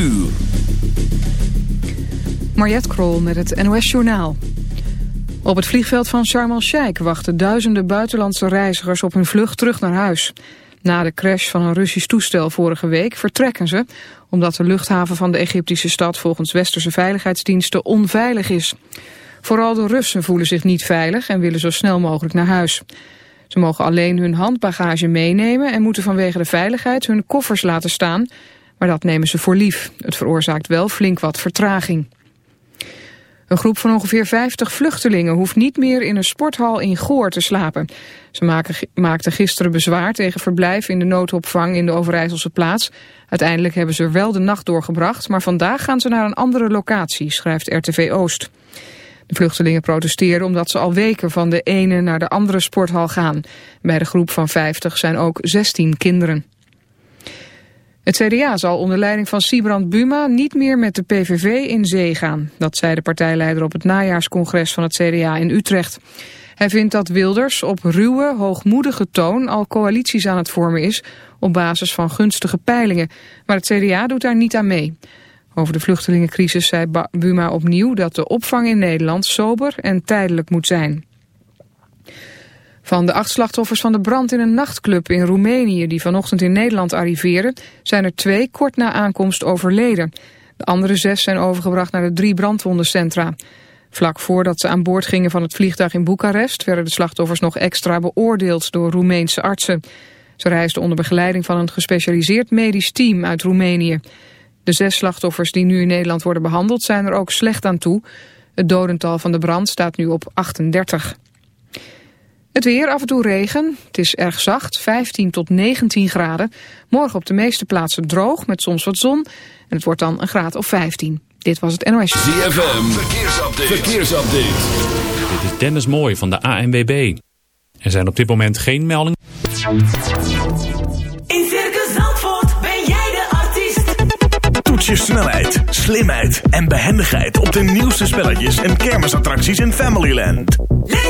uur. Krol met het NOS Journaal. Op het vliegveld van Sharm el-Sheikh wachten duizenden buitenlandse reizigers op hun vlucht terug naar huis. Na de crash van een Russisch toestel vorige week vertrekken ze... omdat de luchthaven van de Egyptische stad volgens westerse veiligheidsdiensten onveilig is. Vooral de Russen voelen zich niet veilig en willen zo snel mogelijk naar huis. Ze mogen alleen hun handbagage meenemen en moeten vanwege de veiligheid hun koffers laten staan... maar dat nemen ze voor lief. Het veroorzaakt wel flink wat vertraging. Een groep van ongeveer 50 vluchtelingen hoeft niet meer in een sporthal in Goor te slapen. Ze maakten gisteren bezwaar tegen verblijf in de noodopvang in de Overijsselse plaats. Uiteindelijk hebben ze er wel de nacht doorgebracht, maar vandaag gaan ze naar een andere locatie, schrijft RTV Oost. De vluchtelingen protesteren omdat ze al weken van de ene naar de andere sporthal gaan. Bij de groep van 50 zijn ook 16 kinderen. Het CDA zal onder leiding van Sibrand Buma niet meer met de PVV in zee gaan. Dat zei de partijleider op het najaarscongres van het CDA in Utrecht. Hij vindt dat Wilders op ruwe, hoogmoedige toon al coalities aan het vormen is op basis van gunstige peilingen. Maar het CDA doet daar niet aan mee. Over de vluchtelingencrisis zei Buma opnieuw dat de opvang in Nederland sober en tijdelijk moet zijn. Van de acht slachtoffers van de brand in een nachtclub in Roemenië die vanochtend in Nederland arriveren, zijn er twee kort na aankomst overleden. De andere zes zijn overgebracht naar de drie brandwondencentra. Vlak voordat ze aan boord gingen van het vliegtuig in Boekarest werden de slachtoffers nog extra beoordeeld door Roemeense artsen. Ze reisden onder begeleiding van een gespecialiseerd medisch team uit Roemenië. De zes slachtoffers die nu in Nederland worden behandeld zijn er ook slecht aan toe. Het dodental van de brand staat nu op 38. Het weer, af en toe regen. Het is erg zacht, 15 tot 19 graden. Morgen op de meeste plaatsen droog, met soms wat zon. En het wordt dan een graad of 15. Dit was het NOS. ZFM, verkeersupdate. verkeersupdate. Dit is Dennis Mooij van de ANWB. Er zijn op dit moment geen meldingen. In Circus Zandvoort ben jij de artiest. Toets je snelheid, slimheid en behendigheid op de nieuwste spelletjes en kermisattracties in Familyland. Leef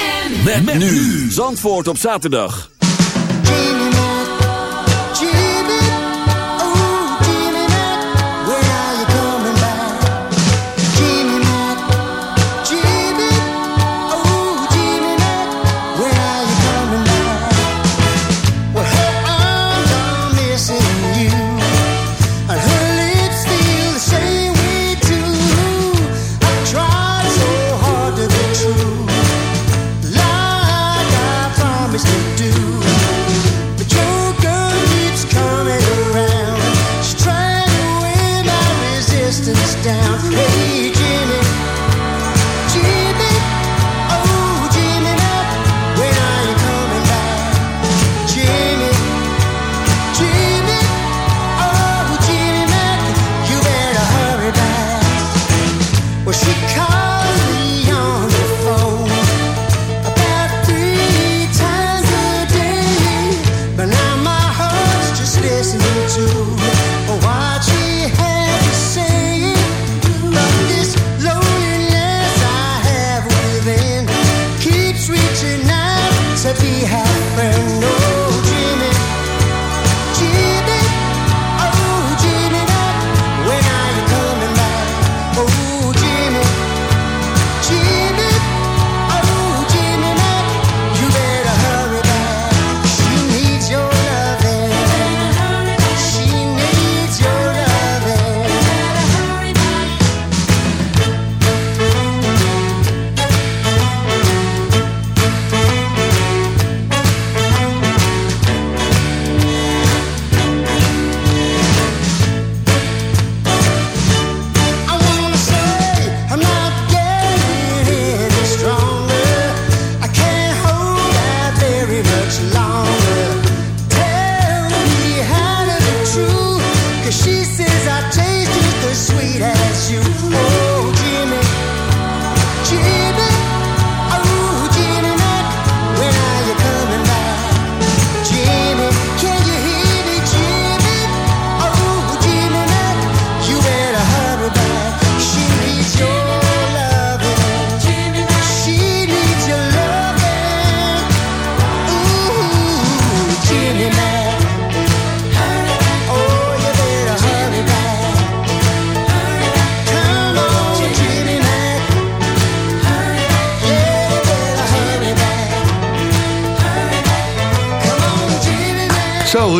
Met, met nu Zandvoort op zaterdag.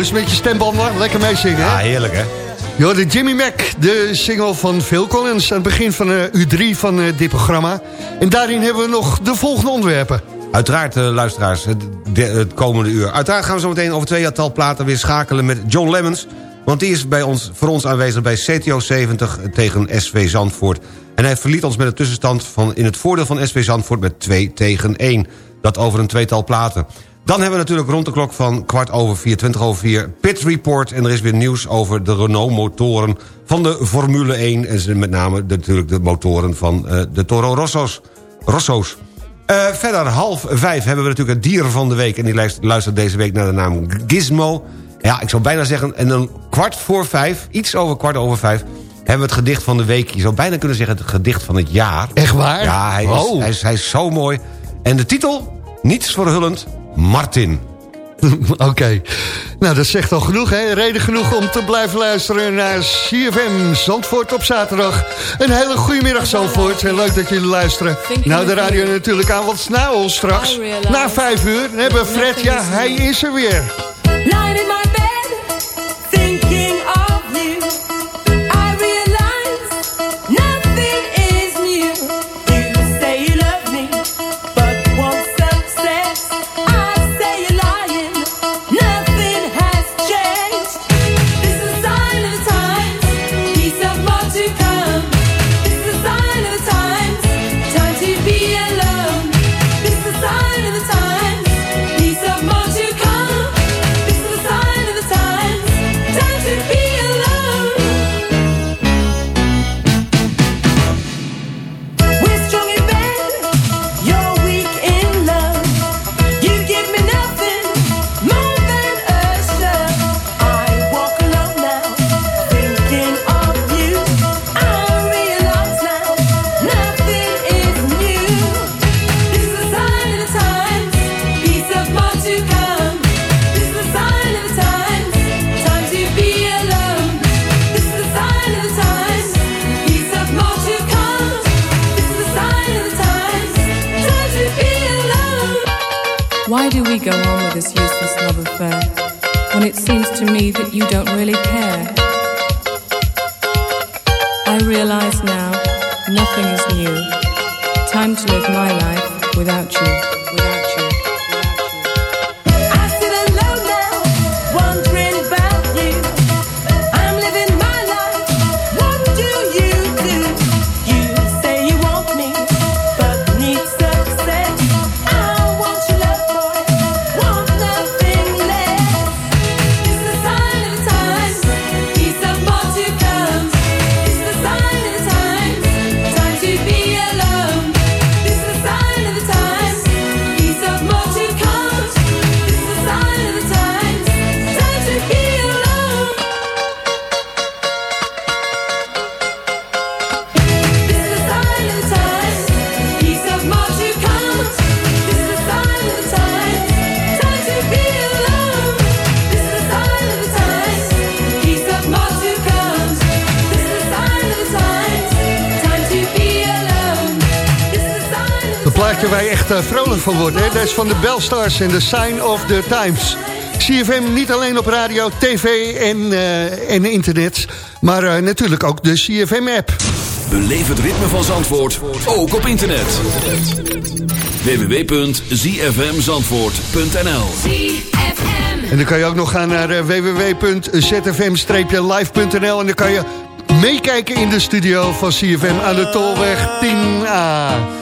Het met je stemband? man? Lekker meezingen, Ja, hè? heerlijk hè. De Jimmy Mac, de single van Phil Collins... aan het begin van eh, U3 van eh, dit programma. En daarin hebben we nog de volgende onderwerpen. Uiteraard, eh, luisteraars, het, de- het komende uur. Uiteraard gaan we zo meteen over twee jaartal platen weer schakelen met John Lemmens. Want die is bij ons, voor ons aanwezig bij CTO 70 tegen SV Zandvoort. En hij verliet ons met een tussenstand van, in het voordeel van SV Zandvoort met 2 tegen 1. Dat over een tweetal platen. Dan hebben we natuurlijk rond de klok van kwart over vier, twintig over vier... Pit Report en er is weer nieuws over de Renault-motoren van de Formule 1... en met name natuurlijk de motoren van eh, de Toro Rosso's. Rosso's. Eh, verder, half vijf hebben we natuurlijk het dier van de week... en die luistert, luistert deze week naar de naam Gizmo. Ja, ik zou bijna zeggen, en dan kwart voor vijf, iets over kwart over vijf... hebben we het gedicht van de week. Je zou bijna kunnen zeggen het gedicht van het jaar. Echt waar? Ja, hij is, Oh. hij is, hij is zo mooi. En de titel, niets verhullend, Martin. Oké. Nou, dat zegt al genoeg, hè? Reden genoeg om te blijven luisteren naar CFM Zandvoort op zaterdag. Een hele goede middag, Zandvoort. En leuk dat jullie luisteren. Nou, de radio natuurlijk aan, want na ons straks, na vijf uur, hebben we Fred. Ja, hij is er weer. Lying in my bed, vrolijk van wordt, hè? Dat is van de Bellstars en The Sign of the Times. CFM niet alleen op radio, tv en, eh, en internet... maar eh, natuurlijk ook de CFM-app. Beleef het ritme van Zandvoort, ook op internet. www.zfmzandvoort.nl En dan kan je ook nog gaan naar eh, www.zfm-live.nl... en dan kan je meekijken in de studio van CFM aan de Tolweg 10A.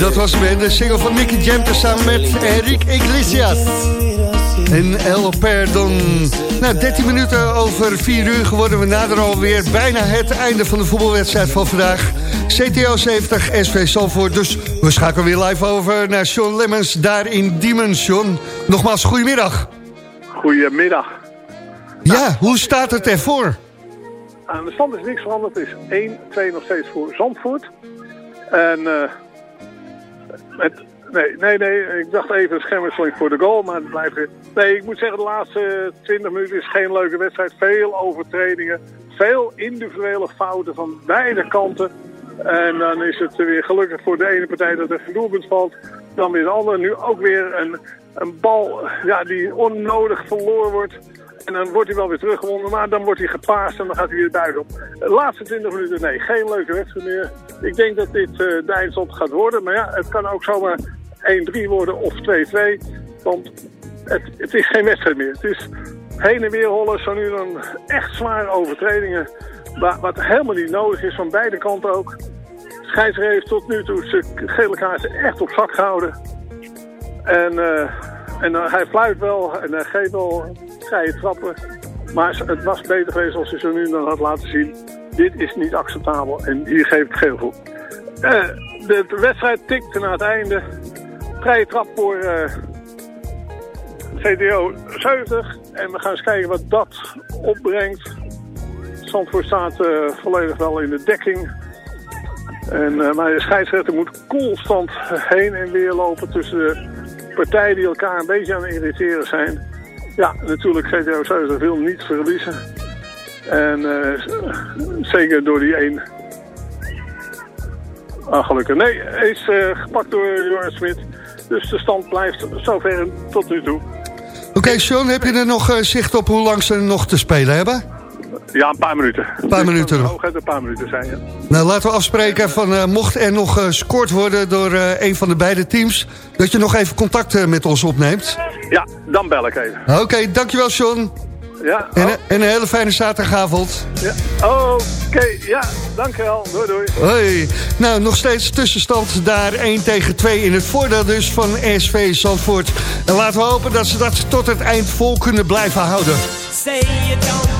dat was weer de single van Nicky Jam samen met Enrique Iglesias. En El Perdon. Nou, 13 minuten over 4 uur geworden. We naderen alweer bijna het einde van de voetbalwedstrijd van vandaag. CTO 70, SV Salvoort. Dus we schakelen weer live over naar Sean Lemmens daar in Diemen. Sean, nogmaals, goedemiddag. Goedemiddag. Ja, hoe staat het ervoor? Aan de stand is niks veranderd. Het is 1-2 nog steeds voor Zandvoort. En eh, nee, nee, nee. Ik dacht even schermwisseling voor de goal. Maar het blijft weer. Nee, ik moet zeggen, de laatste 20 minuten is geen leuke wedstrijd. Veel overtredingen. Veel individuele fouten van beide kanten. En dan is het weer gelukkig voor de ene partij dat er geen doelpunt valt. Dan weer de andere. Nu ook weer een, een bal ja, die onnodig verloren wordt. En dan wordt hij wel weer teruggewonnen, maar dan wordt hij gepaast en dan gaat hij weer buiten op. De laatste 20 minuten, nee, geen leuke wedstrijd meer. Ik denk dat dit eh, de gaat worden, maar ja, het kan ook zomaar 1-3 worden of 2-2. Want het, het is geen wedstrijd meer. Het is heen en weer hollen, zo nu dan echt zware overtredingen. wa- Wat helemaal niet nodig is, van beide kanten ook. Scheidsrechter heeft tot nu toe zijn gele kaarten echt op zak gehouden. En, eh, en eh, hij fluit wel en hij geeft wel vrije trappen. Maar het was beter geweest als hij zo nu dan had laten zien. Dit is niet acceptabel en hier geef ik geel voor. Eh, de, wedstrijd tikte naar het einde. Vrije trap voor eh, CDO 70. En we gaan eens kijken wat dat opbrengt. Zandvoort staat eh, volledig wel in de dekking. En, maar de scheidsrechter moet constant heen en weer lopen tussen de partijen die elkaar een beetje aan het irriteren zijn. Ja, natuurlijk CTO 70 wil niet verliezen. En eh, zeker door die één. Ah. Nee, hij is eh, gepakt door Joris Smit. Dus de stand blijft zover tot nu toe. Oké, Sean, heb je er nog eh, zicht op hoe lang ze nog te spelen hebben? Ja, een paar minuten. Een paar minuten nog. Hooguit een paar minuten zijn, ja. Nou, laten we afspreken van eh, mocht er nog gescoord worden door eh, een van de beide teams... dat je nog even contact eh, met ons opneemt. Ja, dan bel ik even. Oké, dankjewel John. Ja, En, oh, en een hele fijne zaterdagavond. ja. Oh, Oké, ja, dankjewel. Doei, doei. Hoi. Nou, nog steeds tussenstand daar 1 tegen 2 in het voordeel dus van SV Zandvoort. En laten we hopen dat ze dat tot het eind vol kunnen blijven houden. Say you don't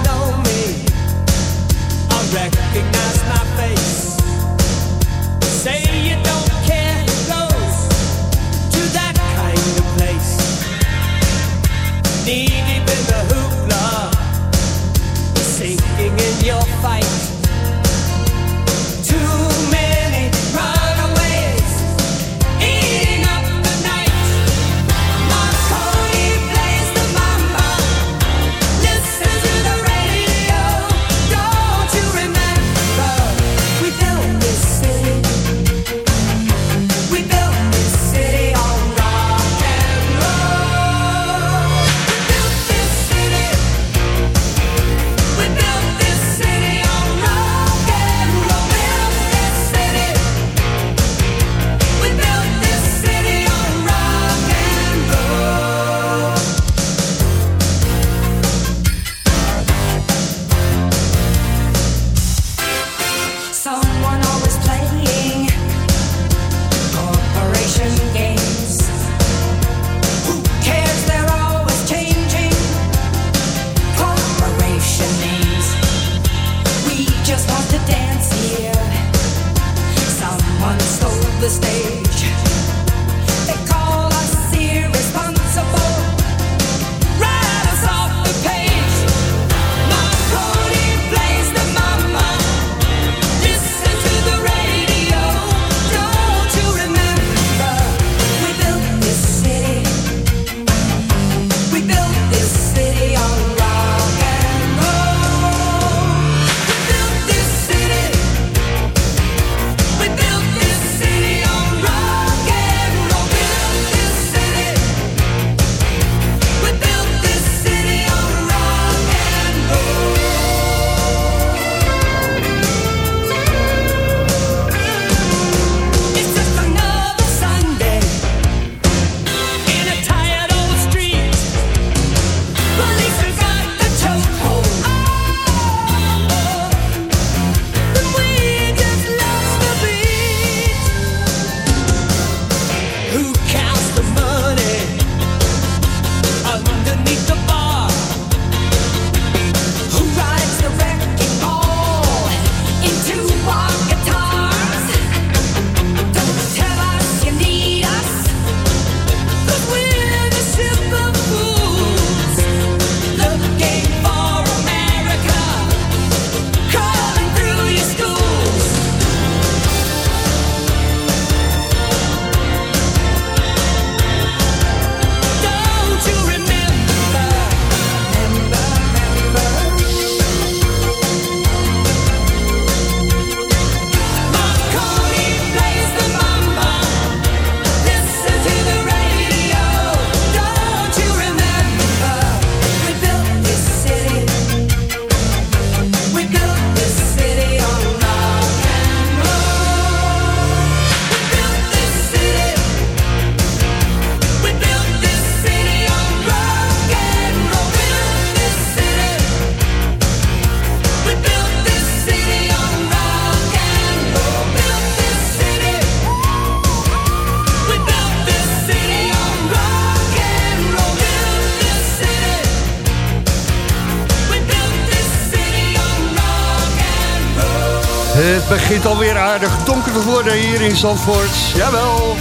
begint alweer aardig donker te worden hier in Zandvoort. Jawel.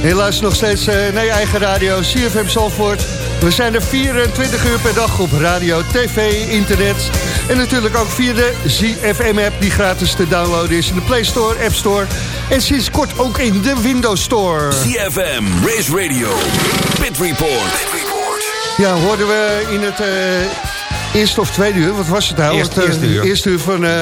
Helaas nog steeds eh, naar je eigen radio, CFM Zandvoort. We zijn er 24 uur per dag op radio, tv, internet. En natuurlijk ook via de ZFM-app die gratis te downloaden is in de Play Store, App Store. En sinds kort ook in de Windows Store. CFM, Race Radio, Pit Report. Ja, hoorden we in het, eh, eerste of tweede uur, wat was het nou? Eerste- Want, eh, eerste uur. eerste uur van eh,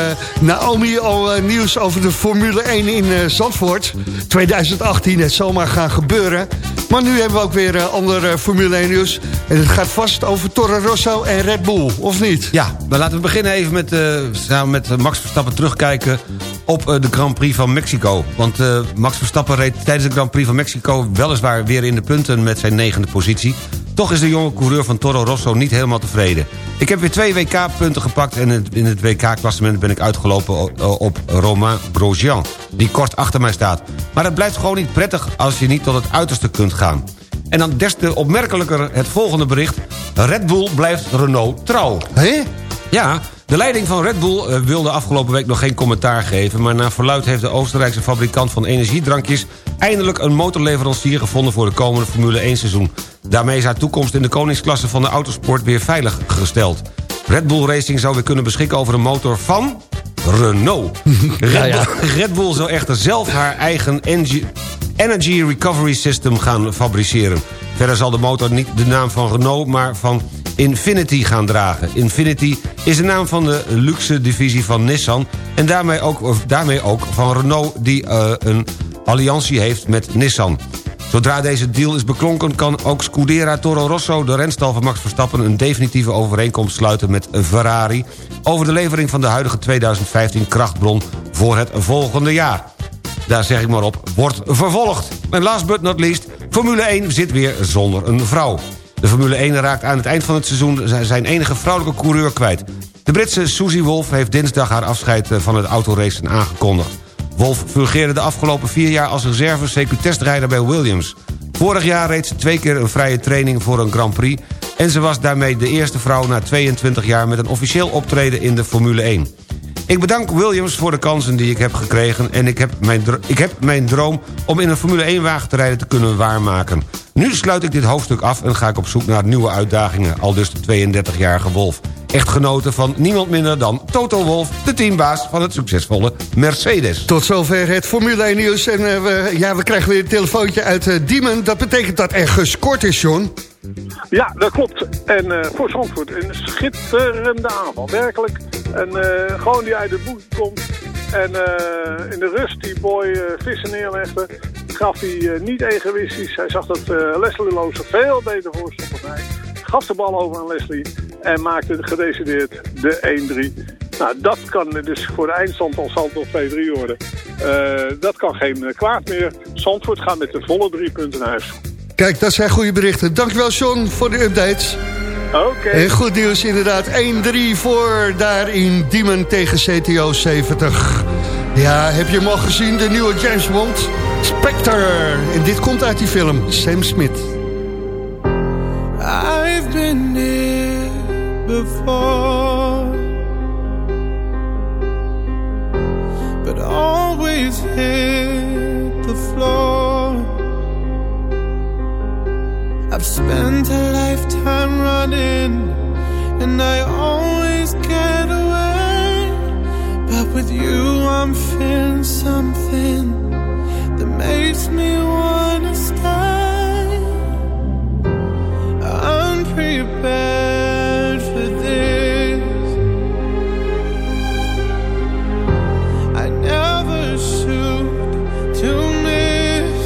Naomi al eh, nieuws over de Formule 1 in Zandvoort. 2018, het zal maar gaan gebeuren. Maar nu hebben we ook weer ander eh, Formule 1 nieuws. En het gaat vast over Toro Rosso en Red Bull, of niet? Ja, maar laten we beginnen even met, samen met Max Verstappen terugkijken op de Grand Prix van Mexico. Want Max Verstappen reed tijdens de Grand Prix van Mexico weliswaar weer in de punten met zijn negende positie. Toch is de jonge coureur van Toro Rosso niet helemaal tevreden. Ik heb weer twee WK-punten gepakt en in het- WK-klassement ben ik uitgelopen op Romain Grosjean, die kort achter mij staat. Maar het blijft gewoon niet prettig als je niet tot het uiterste kunt gaan. En dan des te opmerkelijker het volgende bericht. Red Bull blijft Renault trouw. Hé? Ja, de leiding van Red Bull eh, wilde afgelopen week nog geen commentaar geven... maar naar verluid heeft de Oostenrijkse fabrikant van energiedrankjes... eindelijk een motorleverancier gevonden voor de komende Formule 1 seizoen. Daarmee is haar toekomst in de koningsklasse van de autosport weer veilig gesteld. Red Bull Racing zou weer kunnen beschikken over een motor van... Renault. Red, Bull, Red Bull zou echter zelf haar eigen energy, energy Recovery System gaan fabriceren. Verder zal de motor niet de naam van Renault, maar van Infinity gaan dragen. Infinity is de naam van de luxe divisie van Nissan... en daarmee ook, daarmee ook van Renault die eh, een alliantie heeft met Nissan. Zodra deze deal is beklonken kan ook Scudera Toro Rosso... de renstal van Max Verstappen een definitieve overeenkomst sluiten met Ferrari... over de levering van de huidige 2015 krachtbron voor het volgende jaar. Daar zeg ik maar op, wordt vervolgd. En last but not least, Formule 1 zit weer zonder een vrouw. De Formule 1 raakt aan het eind van het seizoen zijn enige vrouwelijke coureur kwijt. De Britse Susie Wolf heeft dinsdag haar afscheid eh, van het autoracen aangekondigd. Wolf fungeerde de afgelopen vier jaar als reserve CQ-testrijder bij Williams. Vorig jaar reed ze twee keer een vrije training voor een Grand Prix... en ze was daarmee de eerste vrouw na 22 jaar... met een officieel optreden in de Formule 1. Ik bedank Williams voor de kansen die ik heb gekregen... en ik heb mijn, ik heb mijn droom om in een Formule 1-wagen te rijden te kunnen waarmaken. Nu sluit ik dit hoofdstuk af en ga ik op zoek naar nieuwe uitdagingen... al dus de 32-jarige Wolf. Echtgenote van niemand minder dan Toto Wolf... de teambaas van het succesvolle Mercedes. Tot zover het Formule 1 nieuws. En eh, we, ja, we krijgen weer een telefoontje uit eh, Diemen. Dat betekent dat er gescoord is, John. Ja, dat klopt. En eh, voor Zandvoort een schitterende aanval. Werkelijk. En eh, gewoon die uit de boek komt. En eh, in de rust die boy eh, vissen neerlegde, gaf hij eh, niet egoïstisch. Hij zag dat eh, Leslie Loos veel beter voor stond dan hij. Gaf de bal over aan Leslie en maakte gedecideerd de 1-3. Nou, dat kan dus voor de eindstand al nog 2-3 worden. Eh, dat kan geen kwaad meer. Zandvoort gaat met de volle drie punten naar huis. Kijk, dat zijn goede berichten. Dankjewel, John, voor de updates. Oké. En goed nieuws inderdaad. 1-3 voor daar in Diemen tegen CTO 70. Ja, heb je hem al gezien, de nieuwe James Bond? Spectre. En dit komt uit die film, Sam Smith. I've been here before, but always hit the floor. I've spent a lifetime running, and I always get away. But with you, I'm feeling something that makes me wanna stay. I'm prepared for this. I never shoot to miss,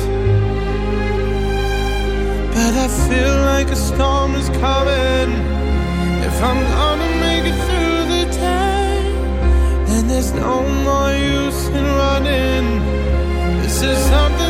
but I feel like a storm is coming. If I'm gonna no more use in running. This is something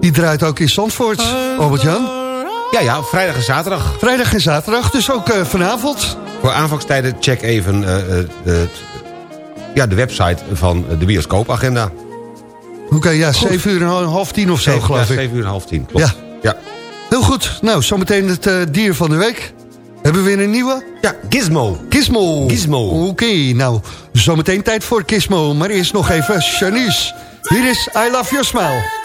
Die draait ook in Zandvoort, Albert-Jan. Ja, ja, vrijdag en zaterdag. Vrijdag en zaterdag, dus ook eh, vanavond. Voor aanvangstijden check even eh, eh, ja, de website van de bioscoopagenda. Oké, okay, ja, Zeven 7 uur en half 10 of zo, geloof ik. 7 uur en half 10, klopt. Ja. ja. Heel goed, nou, zometeen het dier van de week. Hebben we weer een nieuwe? Ja, Gizmo. Gizmo. Gizmo. Oké, nou, zometeen tijd voor Gizmo. Maar eerst nog even Janice. Hier is I Love Your Smile.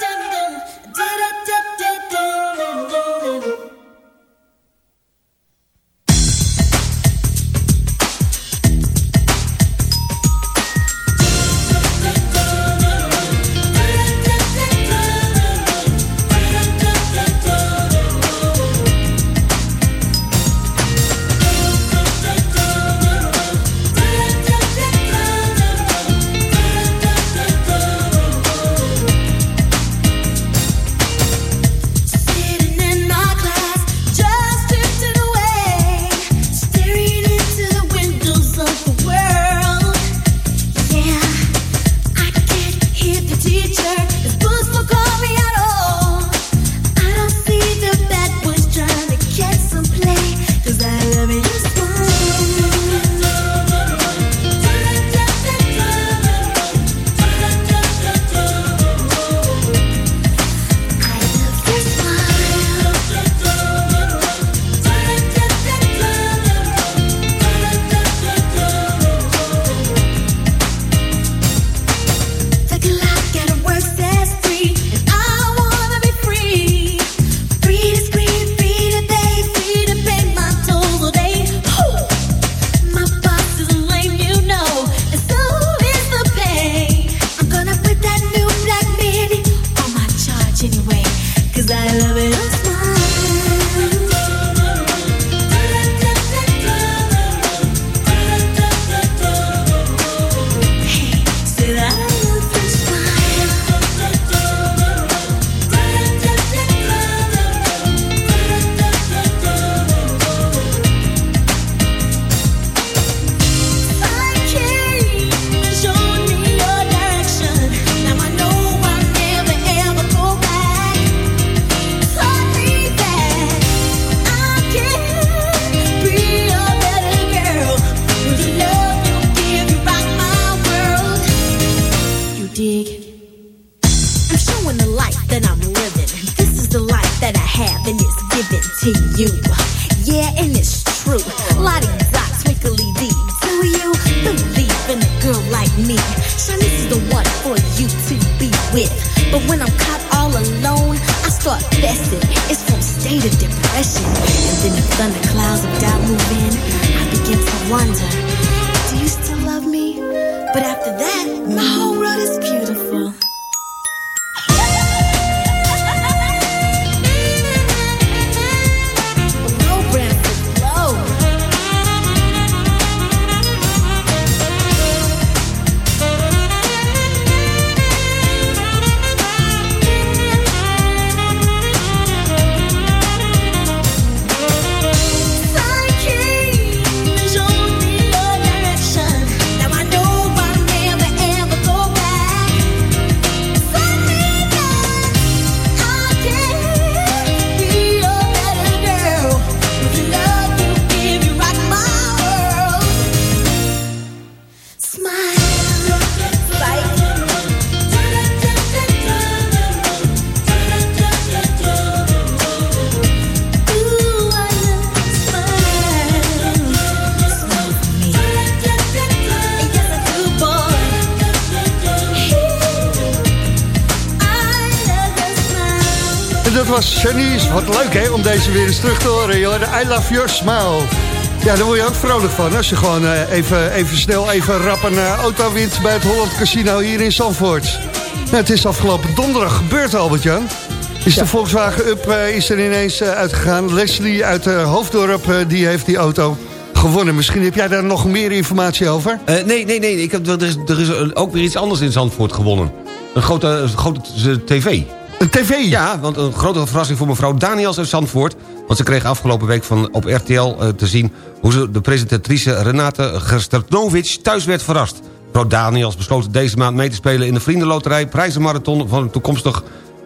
Deze weer eens terug te horen. De I love your smile. Ja, daar word je ook vrolijk van. Als je gewoon eh, even, even snel, even rap een eh, auto wint bij het Holland Casino hier in Zandvoort. Nou, het is afgelopen donderdag gebeurd, Albert-Jan. Is de Volkswagen Up eh, is er ineens uitgegaan. Leslie uit Hoofddorp, die heeft die auto gewonnen. Misschien heb jij daar nog meer informatie over? Nee, nee, nee. Ik heb, er, is, er is ook weer iets anders in Zandvoort gewonnen. Een grote, grote tv. Een tv? Ja, want een grote verrassing voor mevrouw Daniels uit Zandvoort. Want ze kreeg afgelopen week van, op RTL eh, te zien... hoe ze de presentatrice Renate Gerstertnovic thuis werd verrast. Mevrouw Daniels besloot deze maand mee te spelen in de Vriendenloterij... prijzenmarathon van een toekomstig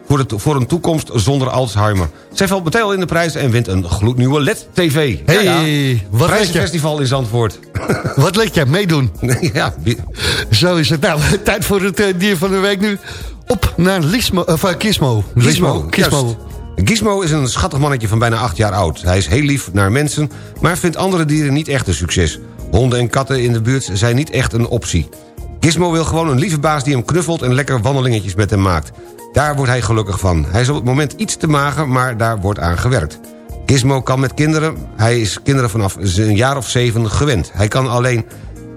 voor, het, voor een toekomst zonder Alzheimer. Zij valt meteen al in de prijs en wint een gloednieuwe LED-TV. Hey, wat let je? Prijzenfestival in Zandvoort. Wat let jij meedoen? ja, Zo is het. Nou, tijd voor het eh, dier van de week nu. Op naar Lismo, of, uh, Gizmo. Gizmo, Gizmo. Gizmo is een schattig mannetje van bijna acht jaar oud. Hij is heel lief naar mensen, maar vindt andere dieren niet echt een succes. Honden en katten in de buurt zijn niet echt een optie. Gizmo wil gewoon een lieve baas die hem knuffelt... en lekker wandelingetjes met hem maakt. Daar wordt hij gelukkig van. Hij is op het moment iets te mager, maar daar wordt aan gewerkt. Gizmo kan met kinderen, hij is kinderen vanaf een jaar of zeven gewend. Hij kan alleen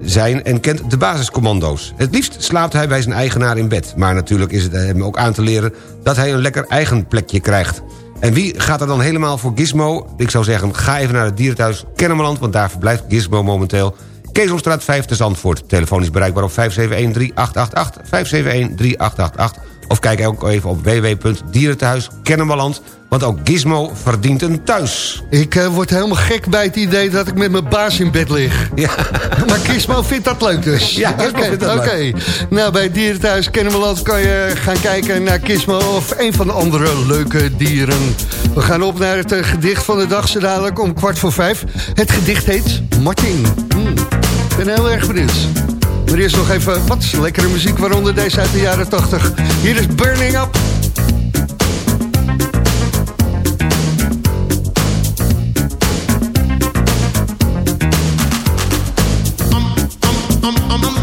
zijn en kent de basiscommando's. Het liefst slaapt hij bij zijn eigenaar in bed. Maar natuurlijk is het hem ook aan te leren dat hij een lekker eigen plekje krijgt. En wie gaat er dan helemaal voor Gizmo? Ik zou zeggen, ga even naar het dierenthuis Kennemerland... want daar verblijft Gizmo momenteel. Keesomstraat 5 te Zandvoort. Telefoon is bereikbaar op 571-3888, 571-3888... of kijk ook even op www.dierentehuis Kennemerland... want ook Gizmo verdient een thuis. Ik eh, word helemaal gek bij het idee dat ik met mijn baas in bed lig. Ja. Maar Gizmo vindt dat leuk dus. Ja, Oké, dat oké. leuk. Nou, bij Dierenthuis Kennemerland kan je gaan kijken naar Gizmo... of een van de andere leuke dieren. We gaan op naar het eh, gedicht van de dag, zo dadelijk om kwart voor vijf. Het gedicht heet Martin. Hmm, Ik ben heel erg benieuwd. Maar eerst nog even wat lekkere muziek, waaronder deze uit de jaren 80. Hier is Burning Up. I'm,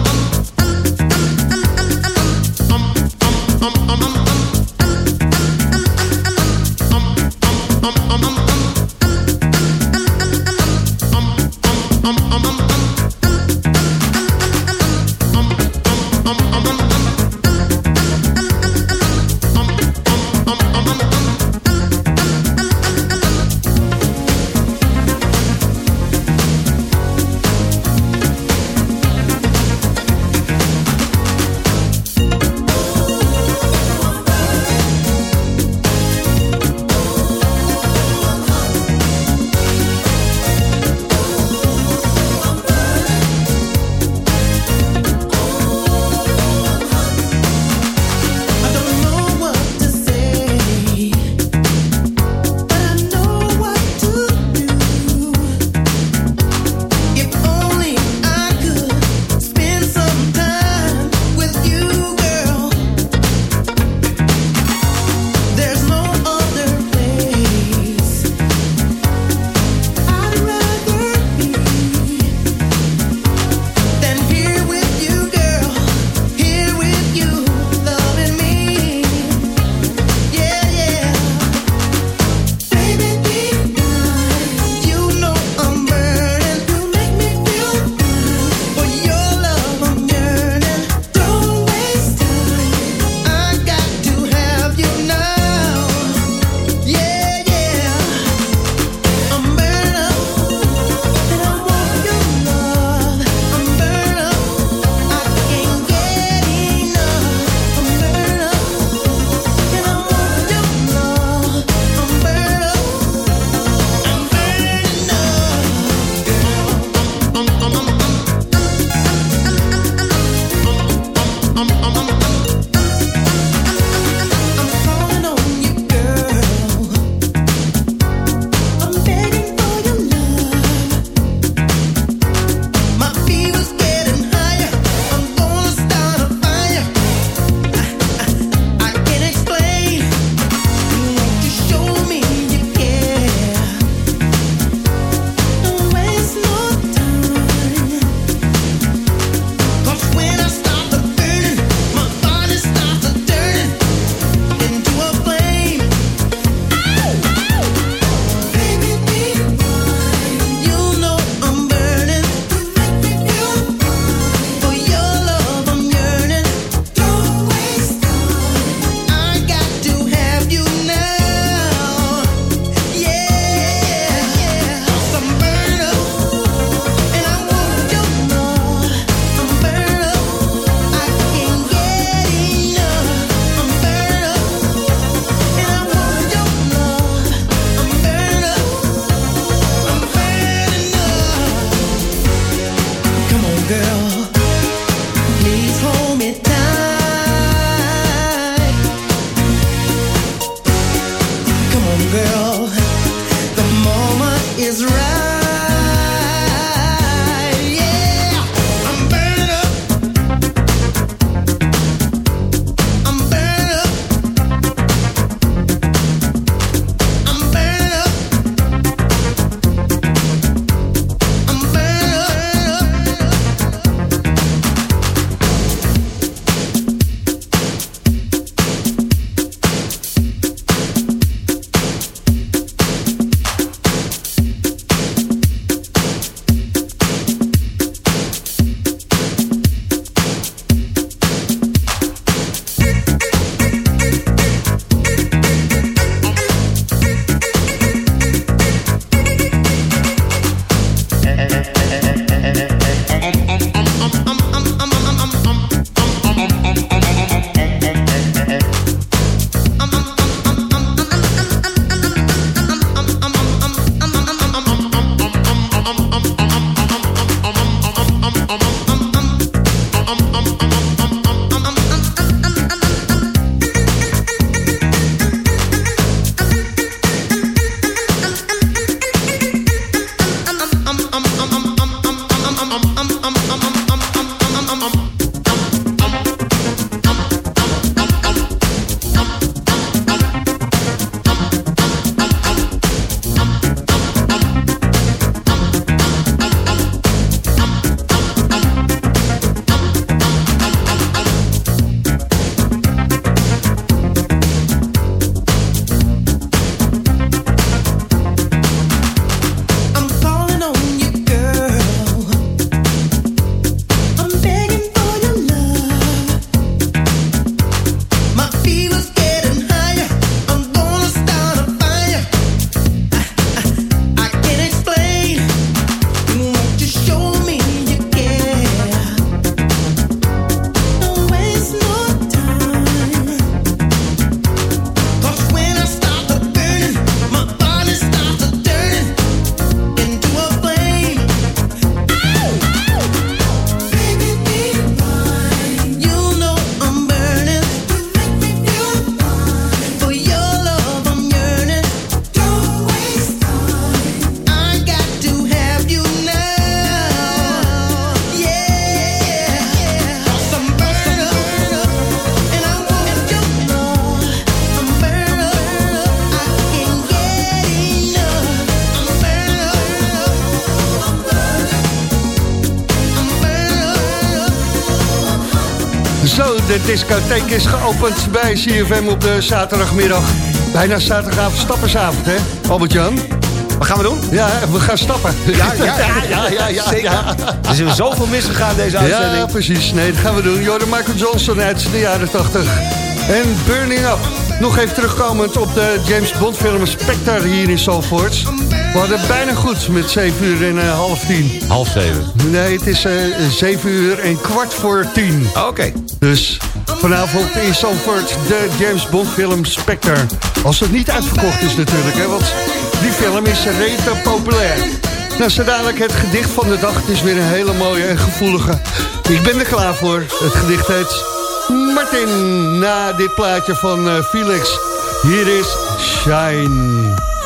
de discotheek is geopend bij CFM op de zaterdagmiddag. Bijna zaterdagavond stappersavond, hè, Albert-Jan? Wat gaan we doen? Ja, we gaan stappen. Ja, ja, ja, ja, ja, zeker. Er is zoveel misgegaan deze uitzending. Ja, precies. Nee, dat gaan we doen. Jordan Michael Johnson uit de jaren 80. En Burning Up. Nog even terugkomend op de James Bond film Spectre hier in Zalvoort. We hadden bijna goed met 7 uur en eh, half 10. Half zeven. Nee, het is eh 7 uur en kwart voor 10. Oké. Dus vanavond in Zalvoort de James Bond film Spectre. Als het niet uitverkocht is natuurlijk, hè, want die film is rete populair. Nou, zo dadelijk het gedicht van de dag. Het is weer een hele mooie en gevoelige. Ik ben er klaar voor. Het gedicht heet Martin. Na dit plaatje van eh, Felix. Hier is Shine.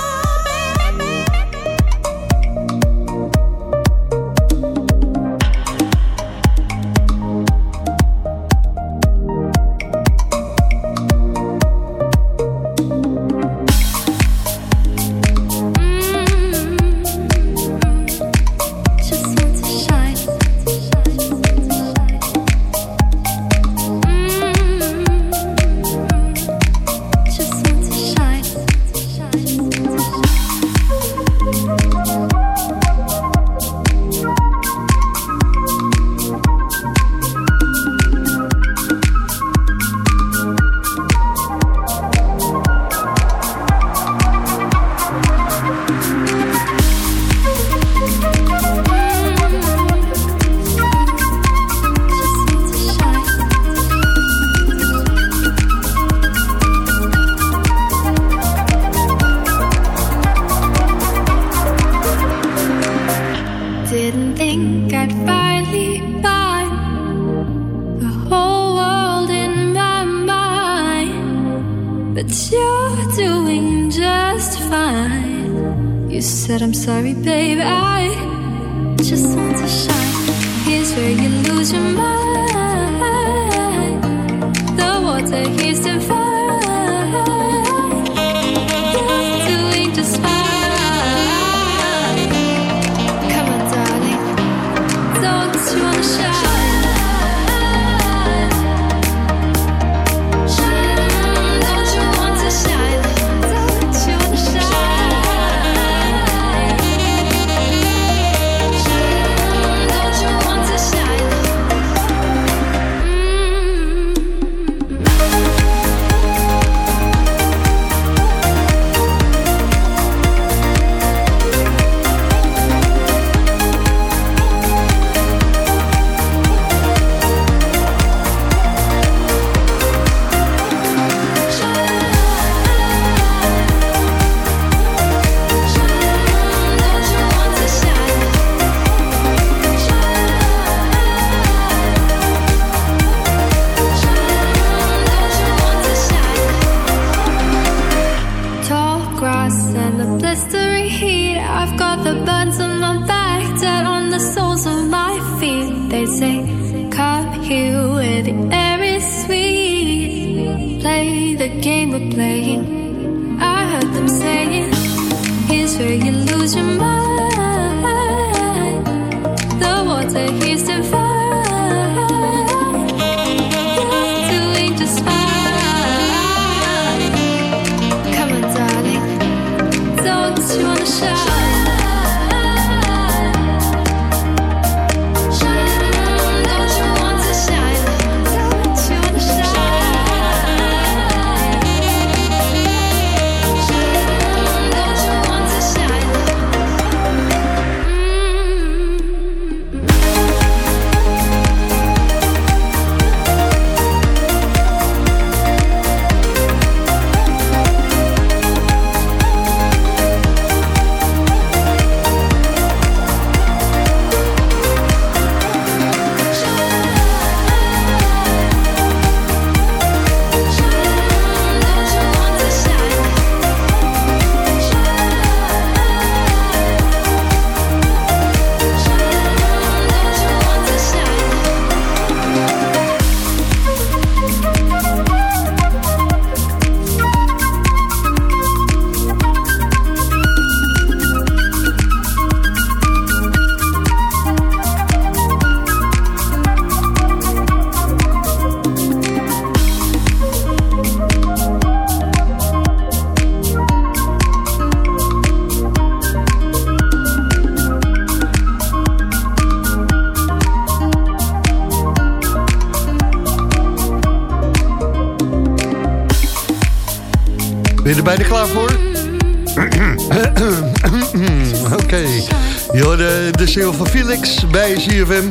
Van Felix bij ZFM.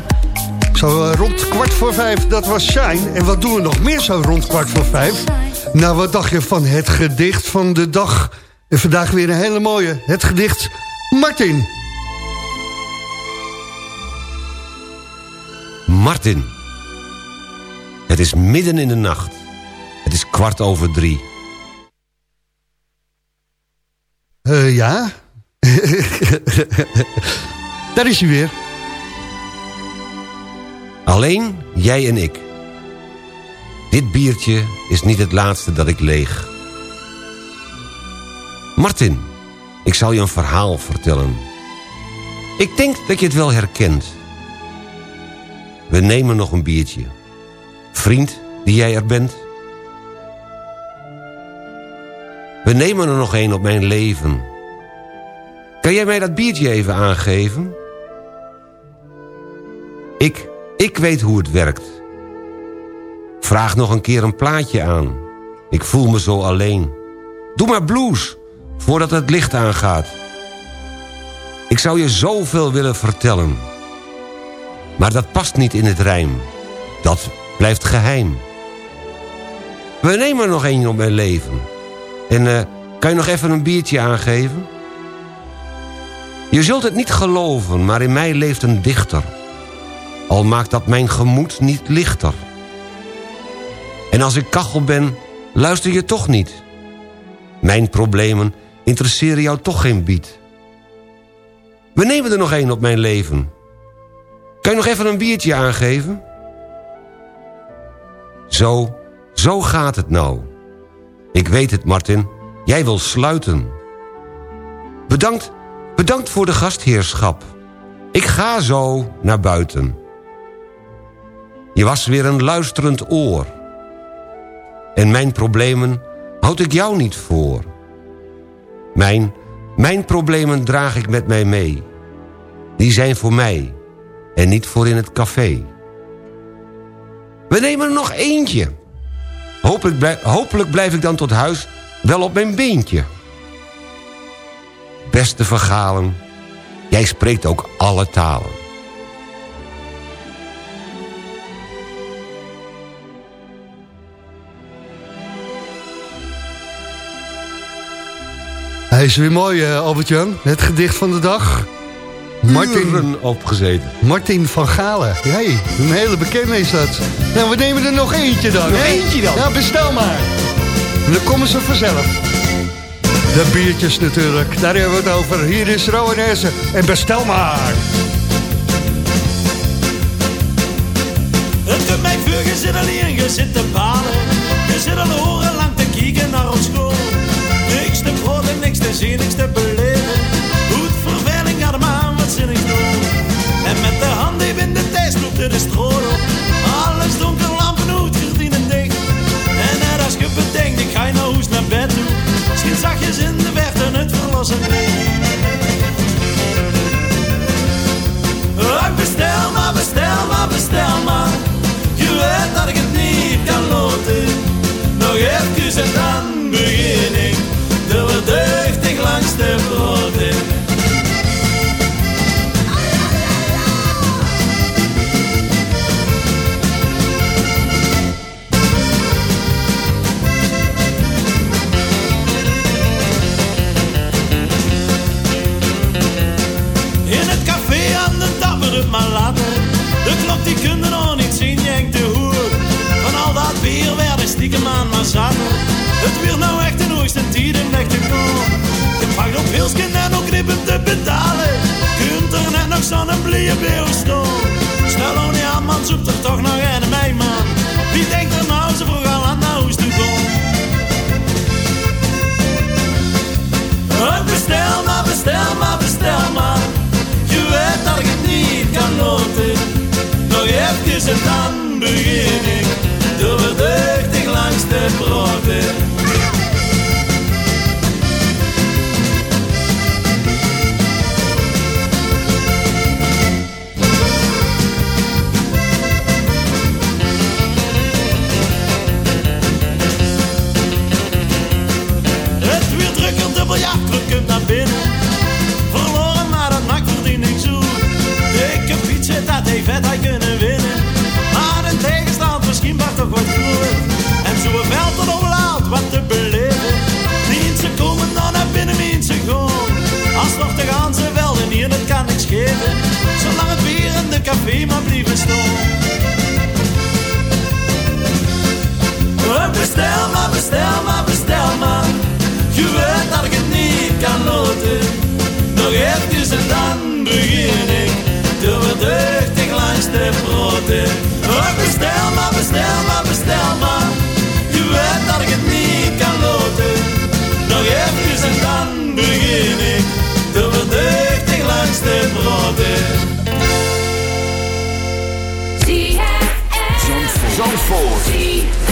Zo eh, rond kwart voor vijf, dat was Shine. En wat doen we nog meer zo rond kwart voor vijf? Nou, wat dacht je van het gedicht van de dag? En vandaag weer een hele mooie. Het gedicht Martin. Martin. Het is midden in de nacht. Het is kwart over drie. Eh, ja? Daar is hij weer. Alleen jij en ik. Dit biertje is niet het laatste dat ik leeg. Martin, ik zal je een verhaal vertellen. Ik denk dat je het wel herkent. We nemen nog een biertje. Vriend, die jij er bent. We nemen er nog een op mijn leven. Kan jij mij dat biertje even aangeven? Ik, ik weet hoe het werkt. Vraag nog een keer een plaatje aan. Ik voel me zo alleen. Doe maar blues, voordat het licht aangaat. Ik zou je zoveel willen vertellen. Maar dat past niet in het rijm. Dat blijft geheim. We nemen er nog één op mijn leven. En eh, kan je nog even een biertje aangeven? Je zult het niet geloven, maar in mij leeft een dichter. Al maakt dat mijn gemoed niet lichter. En als ik kachel ben, luister je toch niet. Mijn problemen interesseren jou toch geen bied. We nemen er nog één op mijn leven. Kan je nog even een biertje aangeven? Zo, zo gaat het nou. Ik weet het, Martin. Jij wil sluiten. Bedankt, bedankt voor de gastheerschap. Ik ga zo naar buiten. Je was weer een luisterend oor. En mijn problemen houd ik jou niet voor. Mijn, mijn problemen draag ik met mij mee. Die zijn voor mij en niet voor in het café. We nemen er nog eentje. Hopelijk, blij- hopelijk blijf ik dan tot huis wel op mijn beentje. Beste vergalen, jij spreekt ook alle talen. Hij is weer mooi, eh, Albert-Jan. Het gedicht van de dag. Martin, Uren opgezeten. Martin van Galen. Hey, een hele bekende is dat. Nou, we nemen er nog eentje dan. Nog eentje dan? Ja, bestel maar. En dan komen ze vanzelf. De biertjes natuurlijk, daar hebben we het over. Hier is Rowanese en bestel maar. Het doet mij vuur, je zit je zit te balen. Je zit al horen lang te kijken naar ons school. Verlossen Oh, Het weer nou echt een hoogste in echt te komen. Je pakt op Hilsken en ook knippen te betalen. Kunt er net nog zo'n blije beeuw staan. Stel nou aan, man, zoekt er toch nog een mij, man. Wie denkt er nou zo vroeg al aan huis te komen? Oh, Bestel maar, bestel maar, bestel maar. Je weet dat ik het niet kan loten. Nog even en dan langs Bestel maar, bestel maar. Je weet dat ik het niet kan laten. Nog even en dan begin ik. Te verduchtig langs de broden. Oh, bestel maar, bestel maar, bestel maar. Je weet dat ik het niet kan laten. Nog even en dan begin ik. Te verduchtig langs de broden. Zandvoort.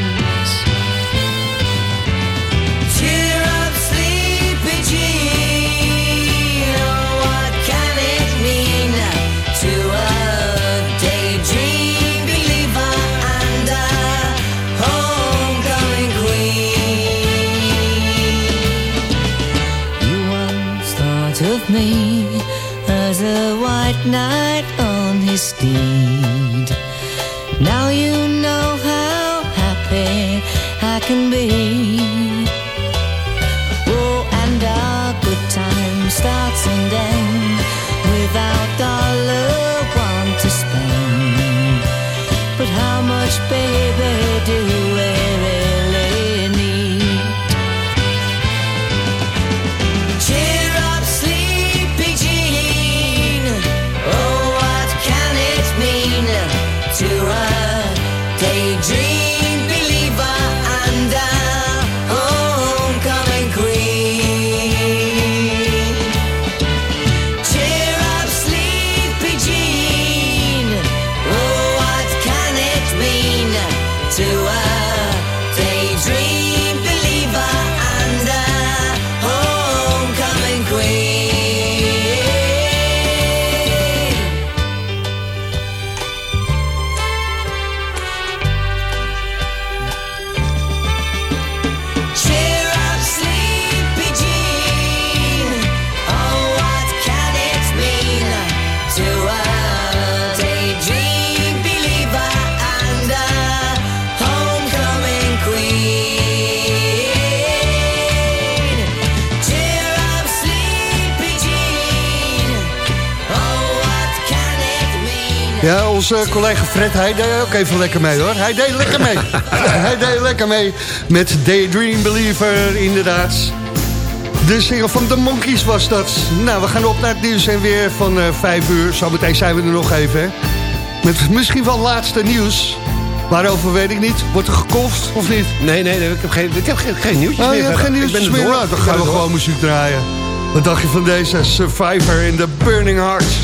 Of me as a white knight on his steed. Now you know how happy I can be. Onze collega Fred, hij deed ook even lekker mee hoor. Hij deed lekker mee. hij deed lekker mee met Daydream Believer, inderdaad. De single van The Monkeys was dat. Nou, we gaan op naar het nieuws en weer van eh 5 uur. Zometeen zijn we er nog even, hè. Met misschien wel laatste nieuws. Waarover weet ik niet. Wordt er gekolfd of niet? Nee, nee, nee, ik heb geen, ik heb geen, geen nieuwtjes Oh, meer. je hebt geen nieuwtjes er meer? Nou, dan gaan we gewoon muziek draaien. Wat dacht je van deze Survivor in the Burning Hearts?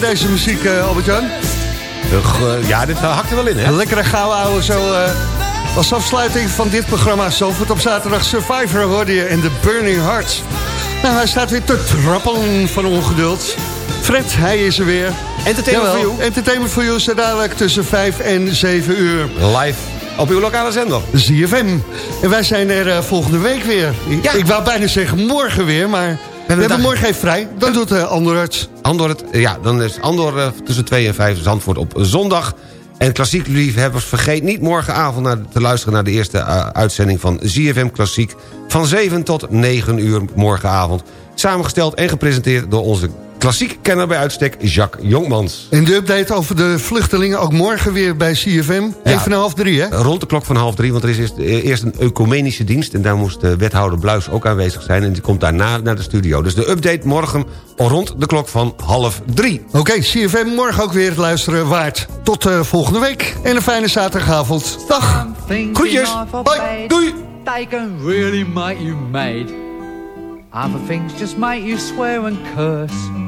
Hè, deze muziek, eh, Albert-Jan. Eh, ja, dit hakt er wel in, hè? Een lekkere gouden ouwe zo... eh, als afsluiting van dit programma Zalvoort op zaterdag Survivor hoorde je in The Burning Heart. Nou, hij staat weer te trappelen van ongeduld. Fred, hij is er weer. Entertainment Jawel, for you. Entertainment for you is er dadelijk tussen 5 en 7 uur. Live op uw lokale zender. ZFM. En wij zijn er eh, volgende week weer. Ik- Ik wou bijna zeggen morgen weer, maar we hebben dag- morgen even vrij. Dan doet uh, Andor ja, dan is Andor eh, tussen 2 en 5 Zandvoort op zondag. En klassiek liefhebbers, vergeet niet morgenavond naar, te luisteren... naar de eerste eh, uitzending van ZFM Klassiek... van 7 tot 9 uur morgenavond. Samengesteld en gepresenteerd door onze klassiek kenner bij uitstek... Jacques Jongmans. En de update over de vluchtelingen ook morgen weer bij CFM. Even na half drie, hè? Rond de klok van half drie, want er is eerst, eh, eerst een ecumenische dienst... en daar moest de wethouder Bluis ook aanwezig zijn... en die komt daarna naar de studio. Dus de update morgen rond de klok van half drie. Oké, CFM morgen ook weer het luisteren waard. Tot eh, volgende week en een fijne zaterdagavond. Dag. Groetjes. Hoi. Doei. They can really make you mad. Other things just make you swear and curse.